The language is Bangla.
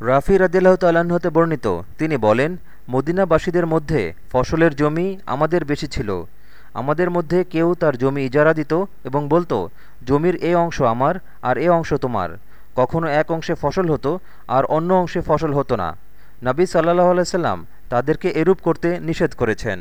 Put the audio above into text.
রাফি রাদিল্লাহ তাল্লাহ্ন হতে বর্ণিত, তিনি বলেন, মদিনাবাসীদের মধ্যে ফসলের জমি আমাদের বেশি ছিল। আমাদের মধ্যে কেউ তার জমি ইজারা দিত এবং বলতো, জমির এ অংশ আমার আর এ অংশ তোমার। কখনো এক অংশে ফসল হতো আর অন্য অংশে ফসল হতো না। নাবী সাল্লাহ আলাইসাল্লাম তাদেরকে এরূপ করতে নিষেধ করেছেন।